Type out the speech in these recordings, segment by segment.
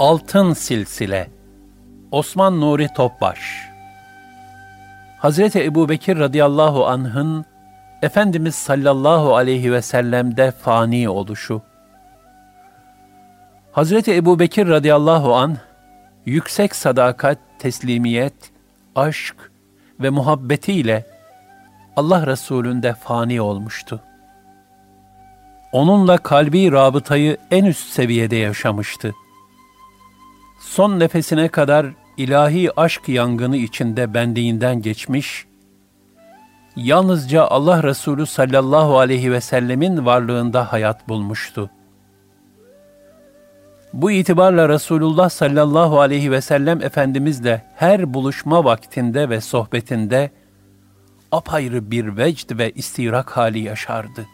Altın Silsile Osman Nuri Topbaş Hazreti Ebubekir radıyallahu anh'ın Efendimiz sallallahu aleyhi ve sellem'de fani oluşu. Hazreti Ebubekir radıyallahu anh yüksek sadakat, teslimiyet, aşk ve muhabbetiyle Allah Resulü'nde fani olmuştu. Onunla kalbi rabıtayı en üst seviyede yaşamıştı. Son nefesine kadar ilahi aşk yangını içinde benliğinden geçmiş, yalnızca Allah Resulü sallallahu aleyhi ve sellemin varlığında hayat bulmuştu. Bu itibarla Resulullah sallallahu aleyhi ve sellem Efendimizle her buluşma vaktinde ve sohbetinde apayrı bir vecd ve istirak hali yaşardı.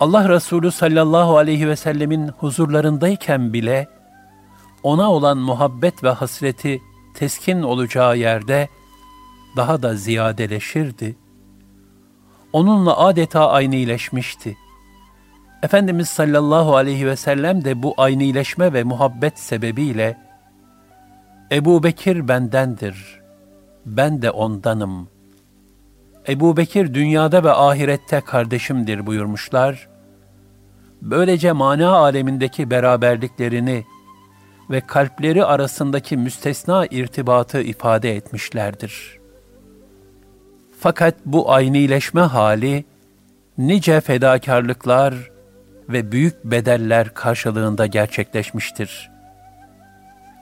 Allah Resulü sallallahu aleyhi ve sellemin huzurlarındayken bile ona olan muhabbet ve hasreti teskin olacağı yerde daha da ziyadeleşirdi. Onunla adeta aynileşmişti. Efendimiz sallallahu aleyhi ve sellem de bu aynileşme ve muhabbet sebebiyle Ebu Bekir bendendir, ben de ondanım. Ebu Bekir dünyada ve ahirette kardeşimdir buyurmuşlar. Böylece mana alemindeki beraberliklerini ve kalpleri arasındaki müstesna irtibatı ifade etmişlerdir. Fakat bu aynileşme hali, nice fedakarlıklar ve büyük bedeller karşılığında gerçekleşmiştir.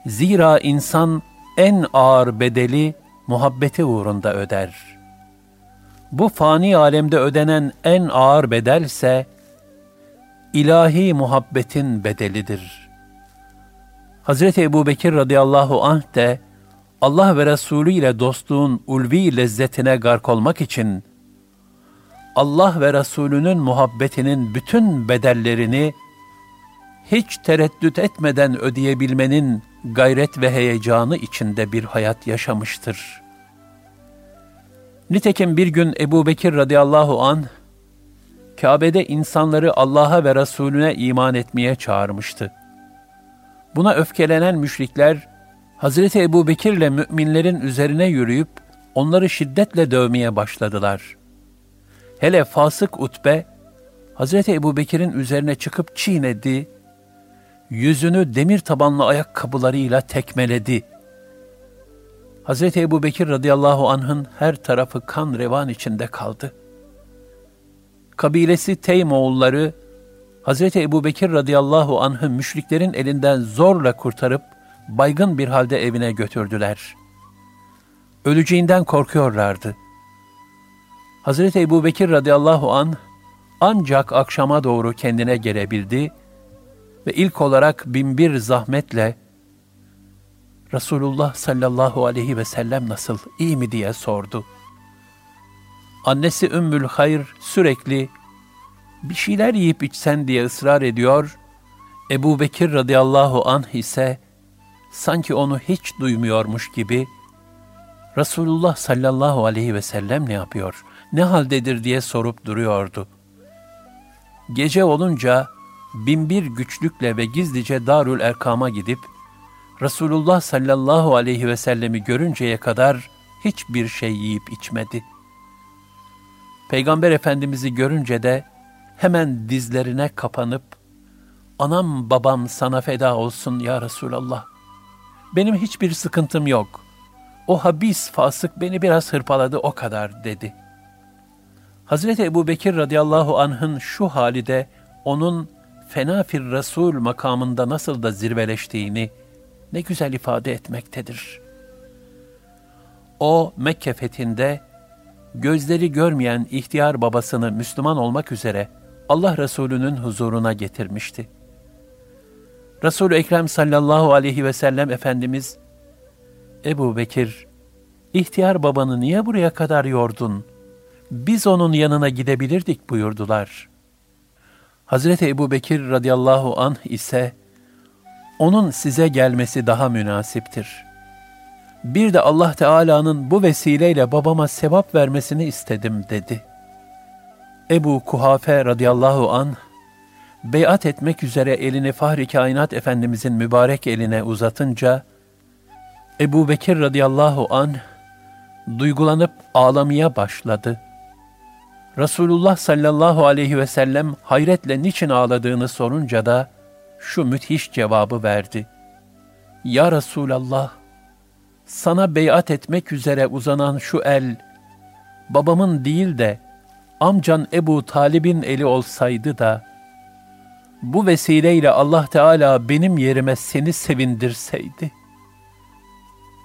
Zira insan en ağır bedeli muhabbeti uğrunda öder. Bu fani alemde ödenen en ağır bedel ise ilahi muhabbetin bedelidir. Hazreti Ebu Bekir radıyallahu anh de Allah ve Resulü ile dostluğun ulvi lezzetine gark olmak için Allah ve Resulünün muhabbetinin bütün bedellerini hiç tereddüt etmeden ödeyebilmenin gayret ve heyecanı içinde bir hayat yaşamıştır. Nitekim bir gün Ebu Bekir radıyallahu an Kabe'de insanları Allah'a ve Resulüne iman etmeye çağırmıştı. Buna öfkelenen müşrikler, Hazreti Ebu Bekir'le müminlerin üzerine yürüyüp onları şiddetle dövmeye başladılar. Hele fasık utbe, Hazreti Ebu Bekir'in üzerine çıkıp çiğnedi, yüzünü demir tabanlı ayakkabılarıyla tekmeledi. Hazreti Ebu Bekir radıyallahu anh'ın her tarafı kan revan içinde kaldı. Kabilesi Teym Hazreti Ebu Bekir radıyallahu anh'ı müşriklerin elinden zorla kurtarıp, baygın bir halde evine götürdüler. Öleceğinden korkuyorlardı. Hazreti Ebu Bekir radıyallahu an ancak akşama doğru kendine gelebildi ve ilk olarak binbir zahmetle Resulullah sallallahu aleyhi ve sellem nasıl, iyi mi diye sordu. Annesi Ümmül Hayr sürekli bir şeyler yiyip içsen diye ısrar ediyor, Ebu Bekir radıyallahu anh ise sanki onu hiç duymuyormuş gibi Resulullah sallallahu aleyhi ve sellem ne yapıyor, ne haldedir diye sorup duruyordu. Gece olunca binbir güçlükle ve gizlice Darül Erkam'a gidip Resulullah sallallahu aleyhi ve sellemi görünceye kadar hiçbir şey yiyip içmedi. Peygamber Efendimiz'i görünce de hemen dizlerine kapanıp, anam babam sana feda olsun ya Resulallah. Benim hiçbir sıkıntım yok. O habis fasık beni biraz hırpaladı o kadar dedi. Hazreti Ebu Bekir radıyallahu anh'ın şu hali de onun fena fir Resul makamında nasıl da zirveleştiğini ne güzel ifade etmektedir. O Mekke fethinde gözleri görmeyen ihtiyar babasını Müslüman olmak üzere Allah Resulü'nün huzuruna getirmişti. Resul-i Ekrem sallallahu aleyhi ve sellem Efendimiz, Ebu Bekir, ihtiyar babanı niye buraya kadar yordun? Biz onun yanına gidebilirdik buyurdular. Hazreti Ebu Bekir radıyallahu anh ise, onun size gelmesi daha münasiptir. Bir de Allah Teala'nın bu vesileyle babama sevap vermesini istedim dedi. Ebu Kuhafe radıyallahu an beyat etmek üzere elini Fahri Kainat Efendimizin mübarek eline uzatınca, Ebu Bekir radıyallahu an duygulanıp ağlamaya başladı. Resulullah sallallahu aleyhi ve sellem hayretle niçin ağladığını sorunca da şu müthiş cevabı verdi. Ya Resulallah, sana beyat etmek üzere uzanan şu el, babamın değil de amcan Ebu Talib'in eli olsaydı da, bu vesileyle Allah Teala benim yerime seni sevindirseydi.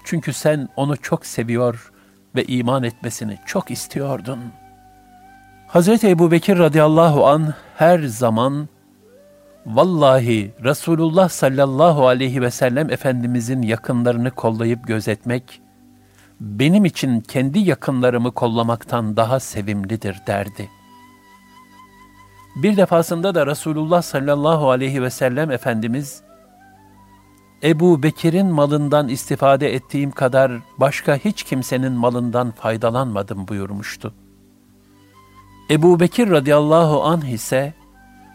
Çünkü sen onu çok seviyor ve iman etmesini çok istiyordun. Hazreti Ebu Bekir radıyallahu an her zaman Vallahi Resulullah sallallahu aleyhi ve sellem Efendimizin yakınlarını kollayıp gözetmek, benim için kendi yakınlarımı kollamaktan daha sevimlidir derdi. Bir defasında da Resulullah sallallahu aleyhi ve sellem Efendimiz, Ebu Bekir'in malından istifade ettiğim kadar başka hiç kimsenin malından faydalanmadım buyurmuştu. Ebu Bekir radıyallahu anh ise,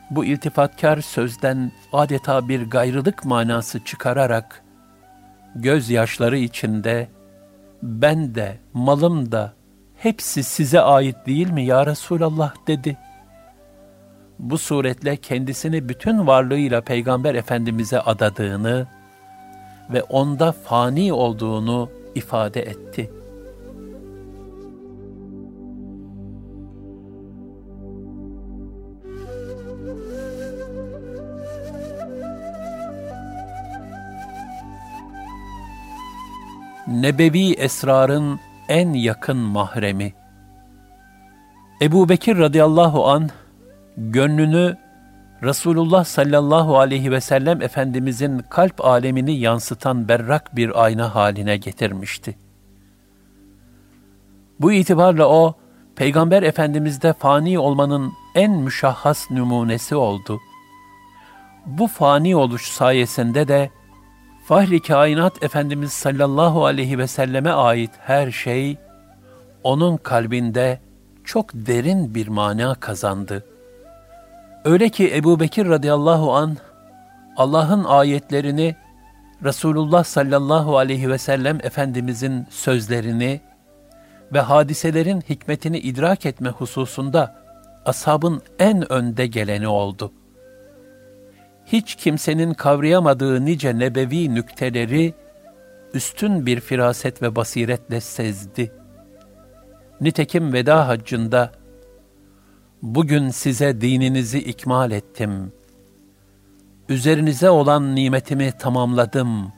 bu iltifatkar sözden adeta bir gayrılık manası çıkararak, gözyaşları içinde, ben de, malım da, hepsi size ait değil mi ya Resulallah dedi. Bu suretle kendisini bütün varlığıyla Peygamber Efendimiz'e adadığını ve onda fani olduğunu ifade etti.'' Nebevi esrarın en yakın mahremi. Ebu Bekir radıyallahu an gönlünü Resulullah sallallahu aleyhi ve sellem Efendimizin kalp alemini yansıtan berrak bir ayna haline getirmişti. Bu itibarla o, Peygamber Efendimiz'de fani olmanın en müşahhas numunesi oldu. Bu fani oluş sayesinde de Fahri kainat Efendimiz sallallahu aleyhi ve selleme ait her şey, onun kalbinde çok derin bir mana kazandı. Öyle ki Ebu Bekir radıyallahu an Allah'ın ayetlerini, Resulullah sallallahu aleyhi ve sellem Efendimizin sözlerini ve hadiselerin hikmetini idrak etme hususunda ashabın en önde geleni oldu.'' Hiç kimsenin kavrayamadığı nice nebevi nükteleri üstün bir firaset ve basiretle sezdi. Nitekim veda haccında, bugün size dininizi ikmal ettim. Üzerinize olan nimetimi tamamladım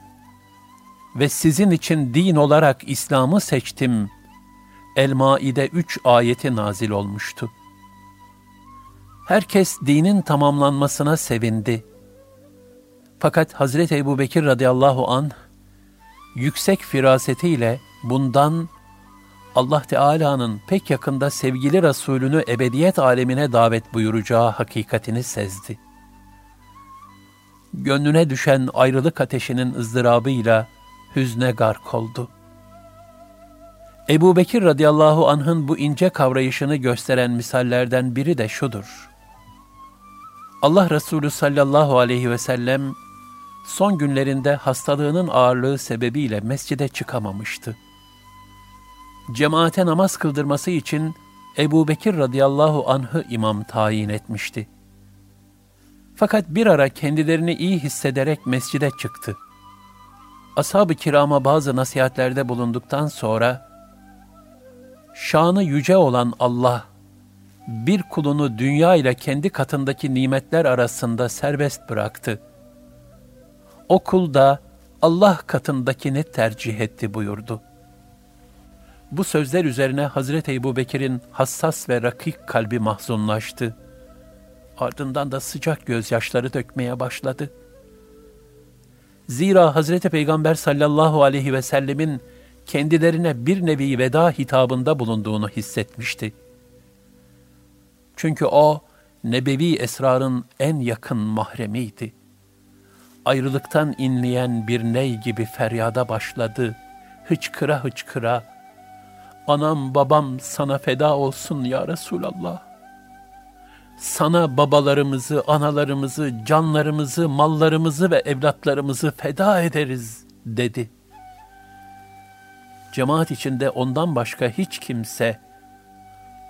ve sizin için din olarak İslam'ı seçtim. El-Maide 3 ayeti nazil olmuştu. Herkes dinin tamamlanmasına sevindi. Fakat Hazreti Ebu Bekir radıyallahu an yüksek firasetiyle bundan Allah Teala'nın pek yakında sevgili Resulünü ebediyet alemine davet buyuracağı hakikatini sezdi. Gönlüne düşen ayrılık ateşinin ızdırabıyla hüzne gark oldu. Ebu Bekir radıyallahu anh'ın bu ince kavrayışını gösteren misallerden biri de şudur. Allah Resulü sallallahu aleyhi ve sellem son günlerinde hastalığının ağırlığı sebebiyle mescide çıkamamıştı. Cemaate namaz kıldırması için Ebu Bekir radıyallahu anh'ı imam tayin etmişti. Fakat bir ara kendilerini iyi hissederek mescide çıktı. Ashab-ı kirama bazı nasihatlerde bulunduktan sonra, şanı yüce olan Allah, bir kulunu dünya ile kendi katındaki nimetler arasında serbest bıraktı.'' O kul da Allah katındakini tercih etti buyurdu. Bu sözler üzerine Hazreti Ebu Bekir'in hassas ve rakik kalbi mahzunlaştı. Ardından da sıcak gözyaşları dökmeye başladı. Zira Hazreti Peygamber sallallahu aleyhi ve sellemin kendilerine bir nevi veda hitabında bulunduğunu hissetmişti. Çünkü o, nebevi esrarın en yakın mahremiydi ayrılıktan inleyen bir ney gibi feryada başladı. Hıçkıra hıçkıra, anam babam sana feda olsun ya Resulallah. sana babalarımızı, analarımızı, canlarımızı, mallarımızı ve evlatlarımızı feda ederiz dedi. Cemaat içinde ondan başka hiç kimse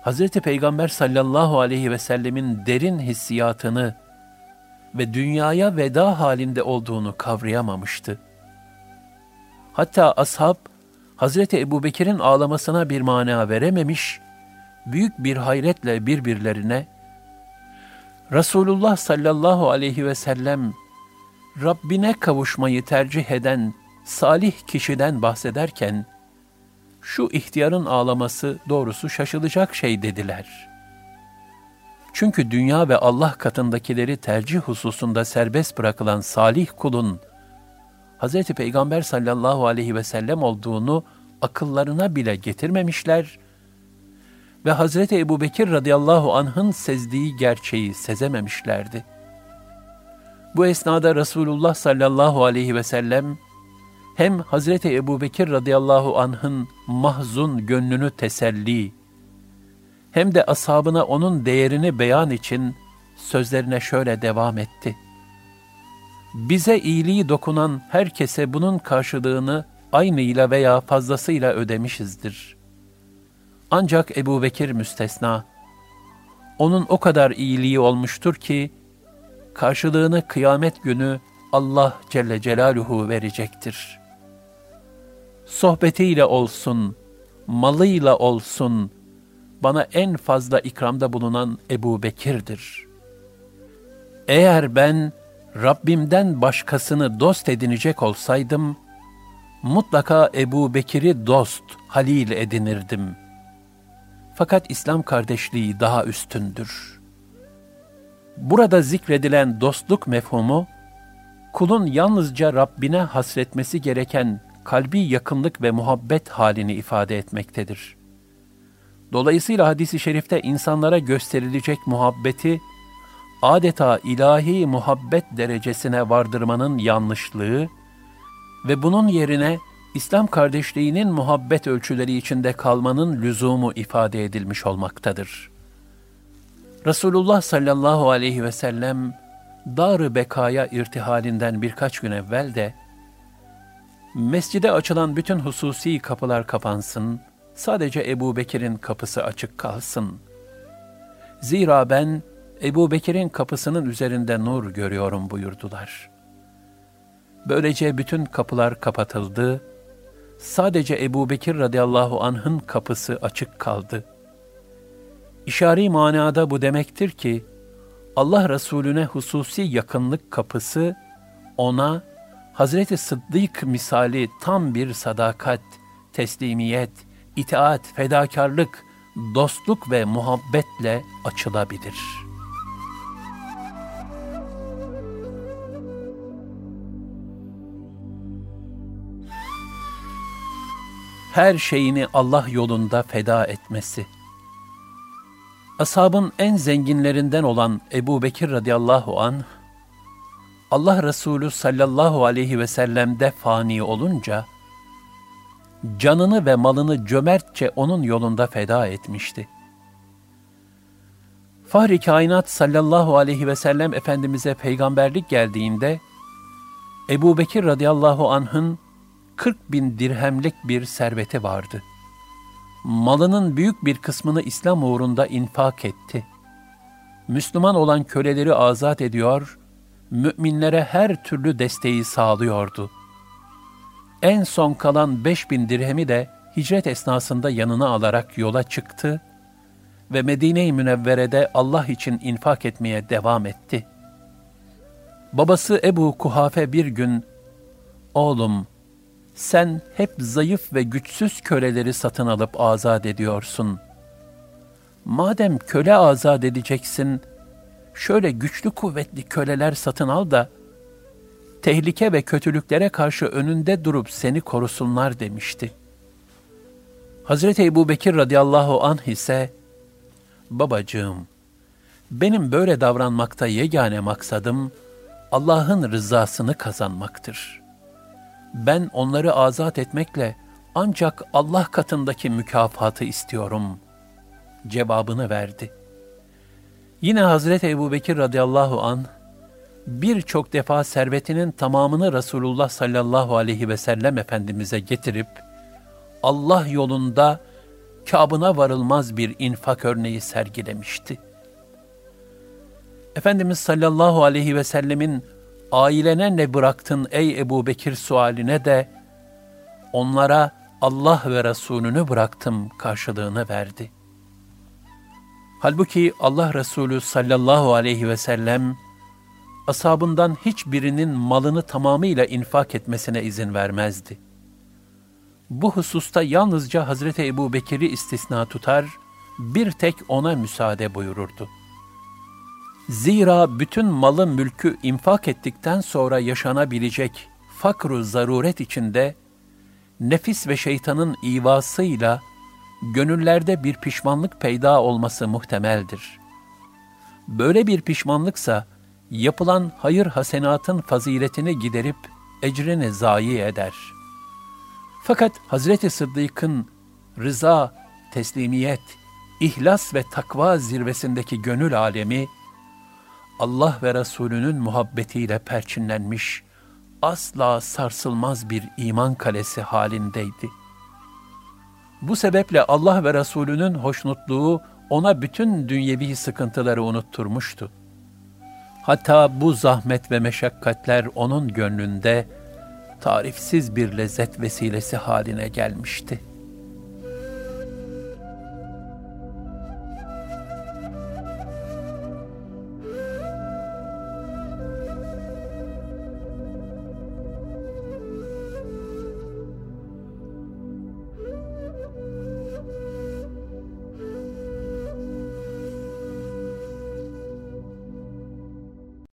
Hz. Peygamber sallallahu aleyhi ve sellemin derin hissiyatını ve dünyaya veda halinde olduğunu kavrayamamıştı. Hatta ashab, Hazreti Ebu Bekir'in ağlamasına bir mana verememiş, büyük bir hayretle birbirlerine, Resulullah sallallahu aleyhi ve sellem, Rabbine kavuşmayı tercih eden salih kişiden bahsederken, şu ihtiyarın ağlaması doğrusu şaşılacak şey dediler. Çünkü dünya ve Allah katındakileri tercih hususunda serbest bırakılan salih kulun, Hz. Peygamber sallallahu aleyhi ve sellem olduğunu akıllarına bile getirmemişler ve Hz. Ebu Bekir radıyallahu anh'ın sezdiği gerçeği sezememişlerdi. Bu esnada Resulullah sallallahu aleyhi ve sellem hem Hz. Ebu Bekir radıyallahu anh'ın mahzun gönlünü teselli, hem de ashabına onun değerini beyan için sözlerine şöyle devam etti. Bize iyiliği dokunan herkese bunun karşılığını aynıyla veya fazlasıyla ödemişizdir. Ancak Ebu Bekir müstesna. Onun o kadar iyiliği olmuştur ki, karşılığını kıyamet günü Allah Celle Celaluhu verecektir. Sohbetiyle olsun, malıyla olsun, bana en fazla ikramda bulunan Ebu Bekir'dir. Eğer ben Rabbimden başkasını dost edinecek olsaydım, mutlaka Ebu Bekir'i dost, halil edinirdim. Fakat İslam kardeşliği daha üstündür. Burada zikredilen dostluk mefhumu, kulun yalnızca Rabbine hasretmesi gereken kalbi yakınlık ve muhabbet halini ifade etmektedir. Dolayısıyla hadisi şerifte insanlara gösterilecek muhabbeti adeta ilahi muhabbet derecesine vardırmanın yanlışlığı ve bunun yerine İslam kardeşliğinin muhabbet ölçüleri içinde kalmanın lüzumu ifade edilmiş olmaktadır. Resulullah sallallahu aleyhi ve sellem dar Bekaya irtihalinden birkaç gün evvel de mescide açılan bütün hususi kapılar kapansın, sadece Ebu Bekir'in kapısı açık kalsın. Zira ben Ebu Bekir'in kapısının üzerinde nur görüyorum buyurdular. Böylece bütün kapılar kapatıldı, sadece Ebu Bekir radıyallahu anh'ın kapısı açık kaldı. İşari manada bu demektir ki, Allah Resulüne hususi yakınlık kapısı, ona Hazreti Sıddık misali tam bir sadakat, teslimiyet, itaat, fedakarlık, dostluk ve muhabbetle açılabilir.'' her şeyini Allah yolunda feda etmesi. Ashabın en zenginlerinden olan Ebu Bekir radıyallahu an Allah Resulü sallallahu aleyhi ve sellem'de fani olunca, canını ve malını cömertçe onun yolunda feda etmişti. Fahri kainat sallallahu aleyhi ve sellem Efendimiz'e peygamberlik geldiğinde, Ebu Bekir radıyallahu anh'ın 40 bin dirhemlik bir serveti vardı. Malının büyük bir kısmını İslam uğrunda infak etti. Müslüman olan köleleri azat ediyor, müminlere her türlü desteği sağlıyordu. En son kalan beş bin dirhemi de hicret esnasında yanına alarak yola çıktı ve Medine-i Münevvere'de Allah için infak etmeye devam etti. Babası Ebu Kuhafe bir gün, ''Oğlum, sen hep zayıf ve güçsüz köleleri satın alıp azat ediyorsun. Madem köle azat edeceksin, şöyle güçlü kuvvetli köleler satın al da, tehlike ve kötülüklere karşı önünde durup seni korusunlar demişti. Hazreti Ebu Bekir radıyallahu anh ise, Babacığım, benim böyle davranmakta yegane maksadım, Allah'ın rızasını kazanmaktır.'' ben onları azat etmekle ancak Allah katındaki mükafatı istiyorum cevabını verdi. Yine Hazreti Ebu Bekir radıyallahu an birçok defa servetinin tamamını Resulullah sallallahu aleyhi ve sellem Efendimiz'e getirip Allah yolunda kabına varılmaz bir infak örneği sergilemişti. Efendimiz sallallahu aleyhi ve sellemin ailene ne bıraktın ey Ebu Bekir sualine de onlara Allah ve Resulünü bıraktım karşılığını verdi. Halbuki Allah Resulü sallallahu aleyhi ve sellem asabından hiçbirinin malını tamamıyla infak etmesine izin vermezdi. Bu hususta yalnızca Hazreti Ebu Bekir'i istisna tutar, bir tek ona müsaade buyururdu. Zira bütün malı mülkü infak ettikten sonra yaşanabilecek fakru zaruret içinde, nefis ve şeytanın ivasıyla gönüllerde bir pişmanlık peyda olması muhtemeldir. Böyle bir pişmanlıksa, yapılan hayır hasenatın faziletini giderip ecrini zayi eder. Fakat Hazreti Sıddık'ın rıza, teslimiyet, ihlas ve takva zirvesindeki gönül alemi, Allah ve Resulünün muhabbetiyle perçinlenmiş, asla sarsılmaz bir iman kalesi halindeydi. Bu sebeple Allah ve Resulünün hoşnutluğu ona bütün dünyevi sıkıntıları unutturmuştu. Hatta bu zahmet ve meşakkatler onun gönlünde tarifsiz bir lezzet vesilesi haline gelmişti.''